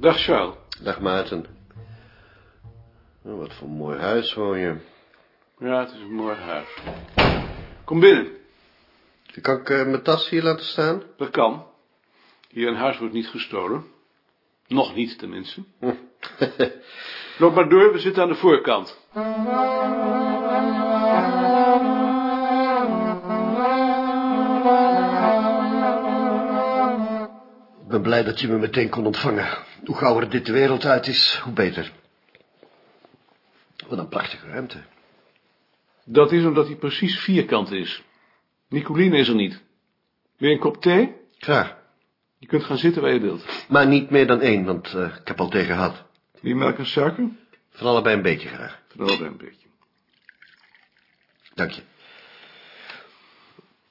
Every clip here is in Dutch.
Dag Charles. Dag Maarten. Oh, wat voor mooi huis woon je. Ja, het is een mooi huis. Kom binnen. Kan ik eh, mijn tas hier laten staan? Dat kan. Hier in huis wordt niet gestolen. Nog niet, tenminste. Loop maar door, we zitten aan de voorkant. Ik ben blij dat je me meteen kon ontvangen. Hoe gauwer dit de wereld uit is, hoe beter. Wat een prachtige ruimte. Dat is omdat hij precies vierkant is. Nicoline is er niet. Wil je een kop thee? Graag. Je kunt gaan zitten waar je wilt. Maar niet meer dan één, want eh, ik heb al tegen gehad. Wil je melk en suiker? Van allebei een beetje graag. Van allebei een beetje. Dank je.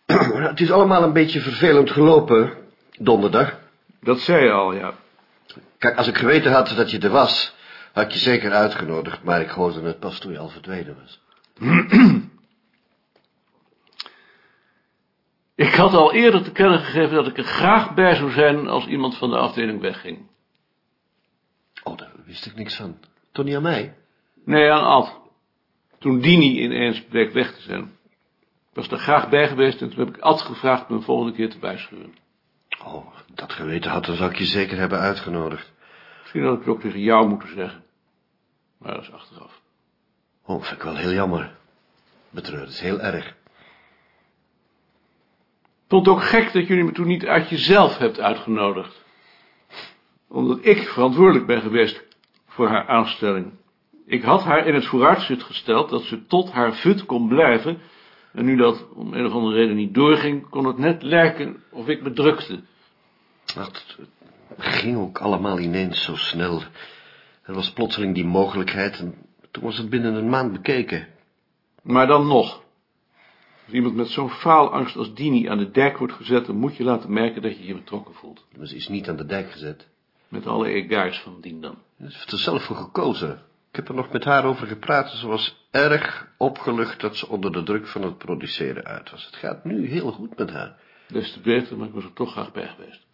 Het is allemaal een beetje vervelend gelopen, donderdag. Dat zei je al, ja. Kijk, als ik geweten had dat je er was, had ik je zeker uitgenodigd, maar ik hoorde het pas toen je al verdwenen was. Ik had al eerder te kennen gegeven dat ik er graag bij zou zijn als iemand van de afdeling wegging. Oh, daar wist ik niks van. Toch niet aan mij? Nee, aan Ad. Toen Dini ineens bleek weg te zijn. Ik was er graag bij geweest en toen heb ik Ad gevraagd me een volgende keer te bijschuren. Oh, dat geweten had, dan zou ik je zeker hebben uitgenodigd. Misschien had ik het ook tegen jou moeten zeggen. Maar dat is achteraf. Oh, vind ik wel heel jammer. Betreurd, het is heel erg. Ik vond het ook gek dat jullie me toen niet uit jezelf hebt uitgenodigd. Omdat ik verantwoordelijk ben geweest voor haar aanstelling. Ik had haar in het vooruitzicht gesteld dat ze tot haar fut kon blijven. En nu dat om een of andere reden niet doorging, kon het net lijken of ik me drukte. Het ging ook allemaal ineens zo snel. Er was plotseling die mogelijkheid en toen was het binnen een maand bekeken. Maar dan nog. Als iemand met zo'n faalangst als Dini aan de dijk wordt gezet, dan moet je laten merken dat je je betrokken voelt. Maar ze is niet aan de dijk gezet. Met alle egaars van dien dan. Ze heeft er zelf voor gekozen. Ik heb er nog met haar over gepraat. Ze was erg opgelucht dat ze onder de druk van het produceren uit was. Het gaat nu heel goed met haar. Des te beter, maar ik was er toch graag bij geweest.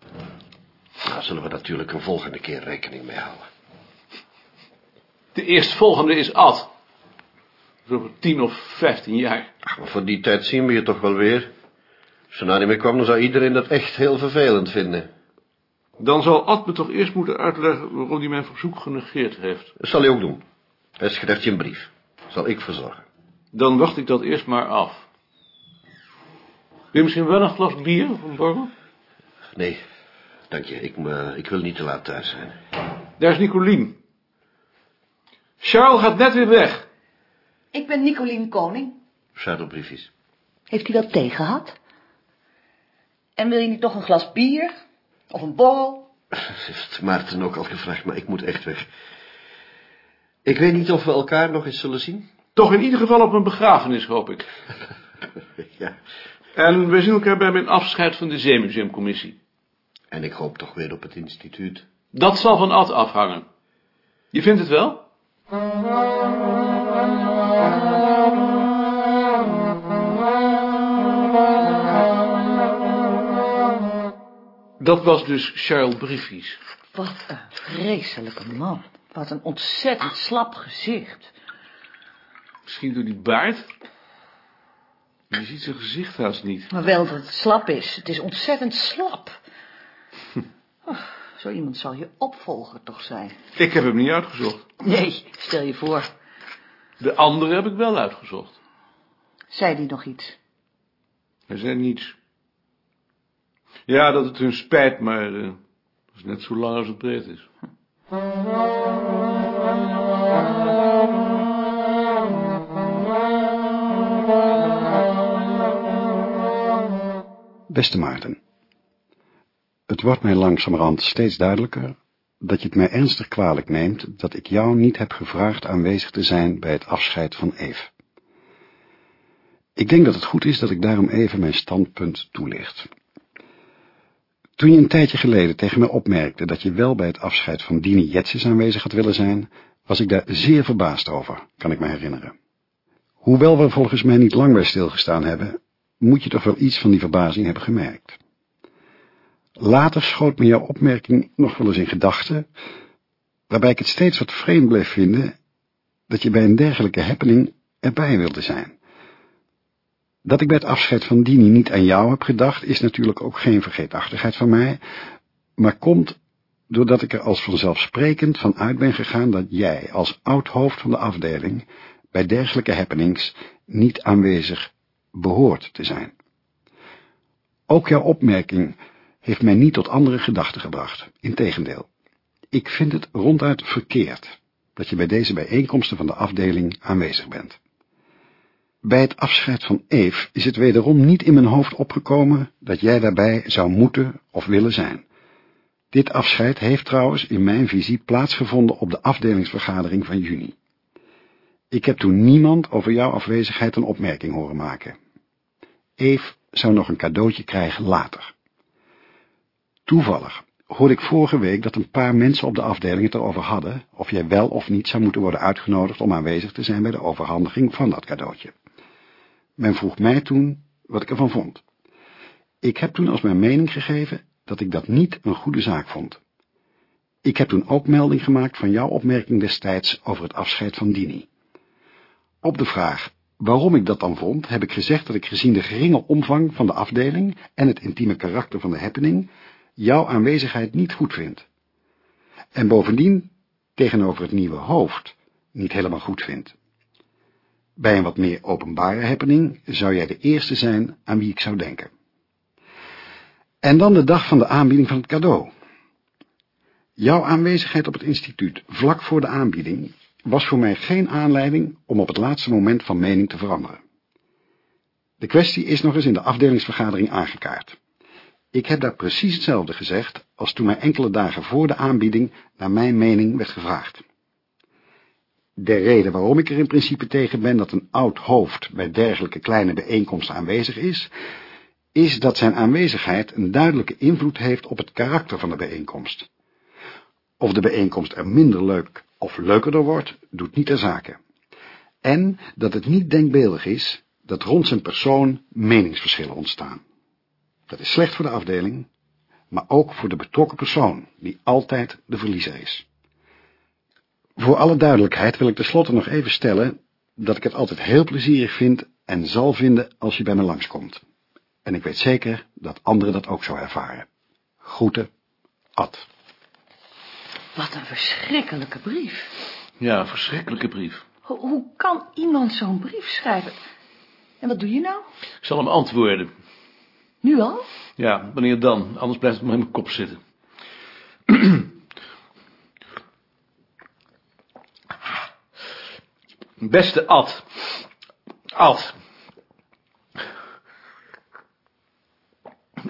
Daar zullen we natuurlijk een volgende keer rekening mee houden. De eerstvolgende is Ad. Zo over tien of vijftien jaar. Ach, maar voor die tijd zien we je toch wel weer. Als je nou niet meer kwam, dan zou iedereen dat echt heel vervelend vinden. Dan zal Ad me toch eerst moeten uitleggen waarom hij mijn verzoek genegeerd heeft. Dat zal hij ook doen. Hij schrijft je een brief. Zal ik verzorgen. Dan wacht ik dat eerst maar af. Wil je misschien wel een glas bier of een borrel? Nee, dank je. Ik, me, ik wil niet te laat thuis zijn. Daar is Nicolien. Charles gaat net weer weg. Ik ben Nicolien Koning. Zadelbriefjes. Heeft u wel thee gehad? En wil je niet nog een glas bier? Of een borrel? Heeft Maarten ook al gevraagd, maar ik moet echt weg. Ik weet niet of we elkaar nog eens zullen zien. Toch in ieder geval op een begrafenis, hoop ik. Ja. En we zien elkaar bij mijn afscheid van de Zeemuseumcommissie. En ik hoop toch weer op het instituut. Dat zal van Ad afhangen. Je vindt het wel? Dat was dus Charles Briefies. Wat een vreselijke man. Wat een ontzettend slap gezicht. Misschien door die baard? Je ziet zijn gezicht haast niet. Maar wel dat het slap is. Het is ontzettend slap. Oh, zo iemand zal je opvolger toch zijn. Ik heb hem niet uitgezocht. Nee, stel je voor. De andere heb ik wel uitgezocht. Zei die nog iets? Hij zei niets. Ja, dat het hun spijt, maar eh, dat is net zo lang als het breed is. Beste Maarten, het wordt mij langzamerhand steeds duidelijker dat je het mij ernstig kwalijk neemt dat ik jou niet heb gevraagd aanwezig te zijn bij het afscheid van Eve. Ik denk dat het goed is dat ik daarom even mijn standpunt toelicht. Toen je een tijdje geleden tegen mij opmerkte dat je wel bij het afscheid van Dini Jetsis aanwezig had willen zijn, was ik daar zeer verbaasd over, kan ik me herinneren. Hoewel we volgens mij niet lang bij stilgestaan hebben, moet je toch wel iets van die verbazing hebben gemerkt. Later schoot me jouw opmerking nog wel eens in gedachten, waarbij ik het steeds wat vreemd bleef vinden dat je bij een dergelijke happening erbij wilde zijn. Dat ik bij het afscheid van Dini niet aan jou heb gedacht, is natuurlijk ook geen vergeetachtigheid van mij, maar komt doordat ik er als vanzelfsprekend van uit ben gegaan dat jij, als oud hoofd van de afdeling, bij dergelijke happenings niet aanwezig behoort te zijn. Ook jouw opmerking heeft mij niet tot andere gedachten gebracht, integendeel. Ik vind het ronduit verkeerd dat je bij deze bijeenkomsten van de afdeling aanwezig bent. Bij het afscheid van Eve is het wederom niet in mijn hoofd opgekomen dat jij daarbij zou moeten of willen zijn. Dit afscheid heeft trouwens in mijn visie plaatsgevonden op de afdelingsvergadering van juni. Ik heb toen niemand over jouw afwezigheid een opmerking horen maken. Eve zou nog een cadeautje krijgen later. Toevallig hoorde ik vorige week dat een paar mensen op de afdeling het erover hadden of jij wel of niet zou moeten worden uitgenodigd om aanwezig te zijn bij de overhandiging van dat cadeautje. Men vroeg mij toen wat ik ervan vond. Ik heb toen als mijn mening gegeven dat ik dat niet een goede zaak vond. Ik heb toen ook melding gemaakt van jouw opmerking destijds over het afscheid van Dini. Op de vraag waarom ik dat dan vond, heb ik gezegd dat ik gezien de geringe omvang van de afdeling en het intieme karakter van de happening, jouw aanwezigheid niet goed vind. En bovendien tegenover het nieuwe hoofd niet helemaal goed vind. Bij een wat meer openbare happening zou jij de eerste zijn aan wie ik zou denken. En dan de dag van de aanbieding van het cadeau. Jouw aanwezigheid op het instituut, vlak voor de aanbieding, was voor mij geen aanleiding om op het laatste moment van mening te veranderen. De kwestie is nog eens in de afdelingsvergadering aangekaart. Ik heb daar precies hetzelfde gezegd als toen mij enkele dagen voor de aanbieding naar mijn mening werd gevraagd. De reden waarom ik er in principe tegen ben dat een oud hoofd bij dergelijke kleine bijeenkomsten aanwezig is, is dat zijn aanwezigheid een duidelijke invloed heeft op het karakter van de bijeenkomst. Of de bijeenkomst er minder leuk of leukerder wordt, doet niet ter zake. En dat het niet denkbeeldig is dat rond zijn persoon meningsverschillen ontstaan. Dat is slecht voor de afdeling, maar ook voor de betrokken persoon, die altijd de verliezer is. Voor alle duidelijkheid wil ik tenslotte nog even stellen dat ik het altijd heel plezierig vind en zal vinden als je bij me langskomt. En ik weet zeker dat anderen dat ook zo ervaren. Groeten, Ad. Wat een verschrikkelijke brief. Ja, een verschrikkelijke brief. Ho- hoe kan iemand zo'n brief schrijven? En wat doe je nou? Ik zal hem antwoorden. Nu al? Ja, wanneer dan? Anders blijft het maar in mijn kop zitten. Beste Ad. Ad.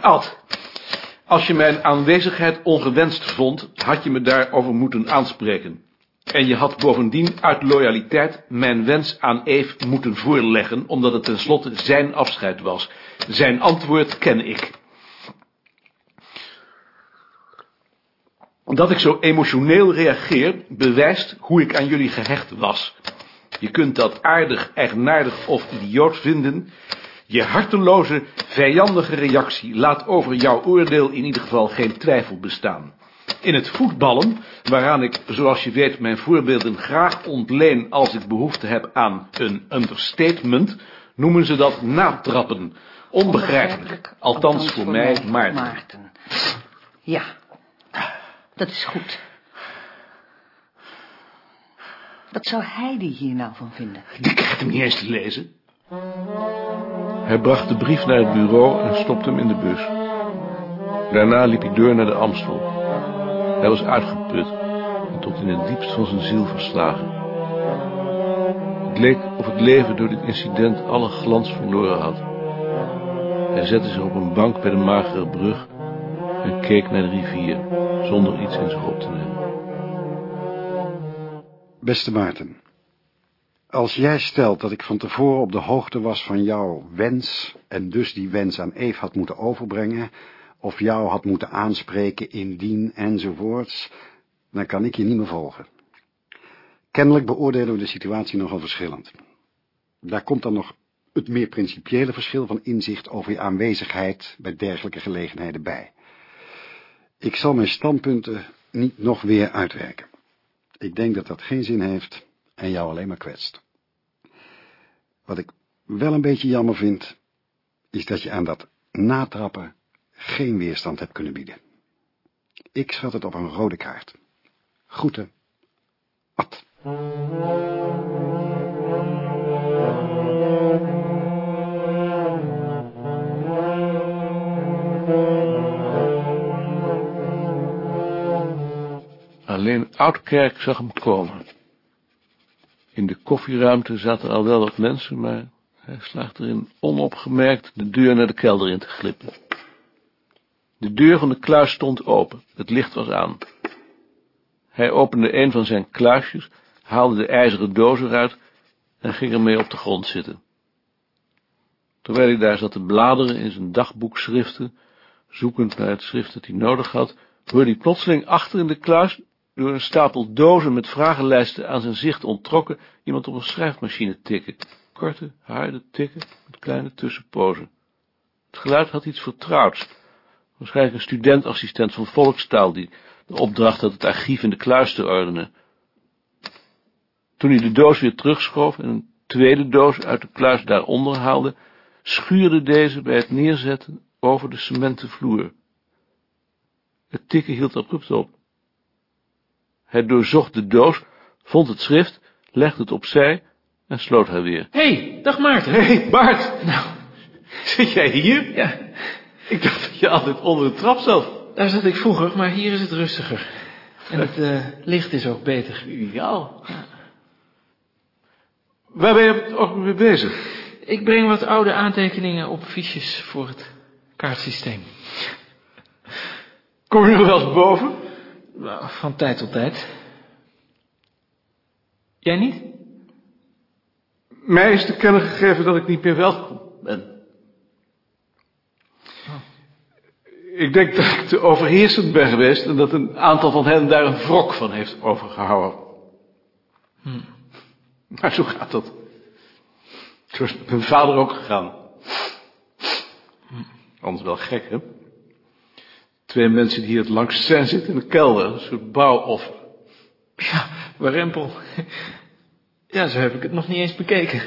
Ad. Als je mijn aanwezigheid ongewenst vond, had je me daarover moeten aanspreken. En je had bovendien uit loyaliteit mijn wens aan Eve moeten voorleggen, omdat het tenslotte zijn afscheid was. Zijn antwoord ken ik. Dat ik zo emotioneel reageer, bewijst hoe ik aan jullie gehecht was. Je kunt dat aardig, eigenaardig of idioot vinden. Je harteloze, vijandige reactie laat over jouw oordeel in ieder geval geen twijfel bestaan. In het voetballen, waaraan ik, zoals je weet, mijn voorbeelden graag ontleen als ik behoefte heb aan een understatement, noemen ze dat natrappen. Onbegrijpelijk. Althans voor mij, Maarten. Maarten. Ja, dat is goed. Wat zou Heidi hier nou van vinden? Die krijgt hem niet eens te lezen. Hij bracht de brief naar het bureau en stopte hem in de bus. Daarna liep hij door naar de Amstel. Hij was uitgeput en tot in het diepst van zijn ziel verslagen. Het leek of het leven door dit incident alle glans verloren had. Hij zette zich op een bank bij de magere brug en keek naar de rivier, zonder iets in zich op te nemen. Beste Maarten, als jij stelt dat ik van tevoren op de hoogte was van jouw wens en dus die wens aan Eve had moeten overbrengen, of jou had moeten aanspreken indien enzovoorts, dan kan ik je niet meer volgen. Kennelijk beoordelen we de situatie nogal verschillend. Daar komt dan nog het meer principiële verschil van inzicht over je aanwezigheid bij dergelijke gelegenheden bij. Ik zal mijn standpunten niet nog weer uitwerken. Ik denk dat dat geen zin heeft en jou alleen maar kwetst. Wat ik wel een beetje jammer vind, is dat je aan dat natrappen geen weerstand hebt kunnen bieden. Ik schat het op een rode kaart. Groeten. Ad. Alleen Oudkerk zag hem komen. In de koffieruimte zaten al wel wat mensen, maar hij slaagt erin onopgemerkt de deur naar de kelder in te glippen. De deur van de kluis stond open, het licht was aan. Hij opende een van zijn kluisjes, haalde de ijzeren doos eruit en ging ermee op de grond zitten. Terwijl hij daar zat te bladeren in zijn dagboekschriften, zoekend naar het schrift dat hij nodig had, hoorde hij plotseling achter in de kluis, door een stapel dozen met vragenlijsten aan zijn zicht onttrokken, iemand op een schrijfmachine tikken. Korte, harde tikken met kleine tussenpozen. Het geluid had iets vertrouwds. Waarschijnlijk een studentassistent van volkstaal die de opdracht had het archief in de kluis te ordenen. Toen hij de doos weer terugschoof en een tweede doos uit de kluis daaronder haalde, schuurde deze bij het neerzetten over de cementen vloer. Het tikken hield abrupt op. Hij doorzocht de doos, vond het schrift, legde het opzij en sloot haar weer. Hé, hey, dag Maarten. Hé, hey, Bart! Nou, Zit jij hier? ja, Ik dacht dat je altijd onder de trap zat. daar zat ik vroeger, maar hier is het rustiger. En het eh, licht is ook beter. Ideaal. Waar ben je ook mee bezig? Ik breng wat oude aantekeningen op fiches voor het kaartsysteem. Kom je nog wel eens boven? Nou, Van tijd tot tijd. Jij niet? Mij is te kennen gegeven dat ik niet meer welkom ben. Ik denk dat ik te overheersend ben geweest en dat een aantal van hen daar een wrok van heeft overgehouden. Maar zo gaat dat. Zo is mijn vader ook gegaan. Anders wel gek, hè? Twee mensen die hier het langst zijn zitten in de kelder, een soort bouwoffer. Ja, warempel. Ja, zo heb ik het nog niet eens bekeken.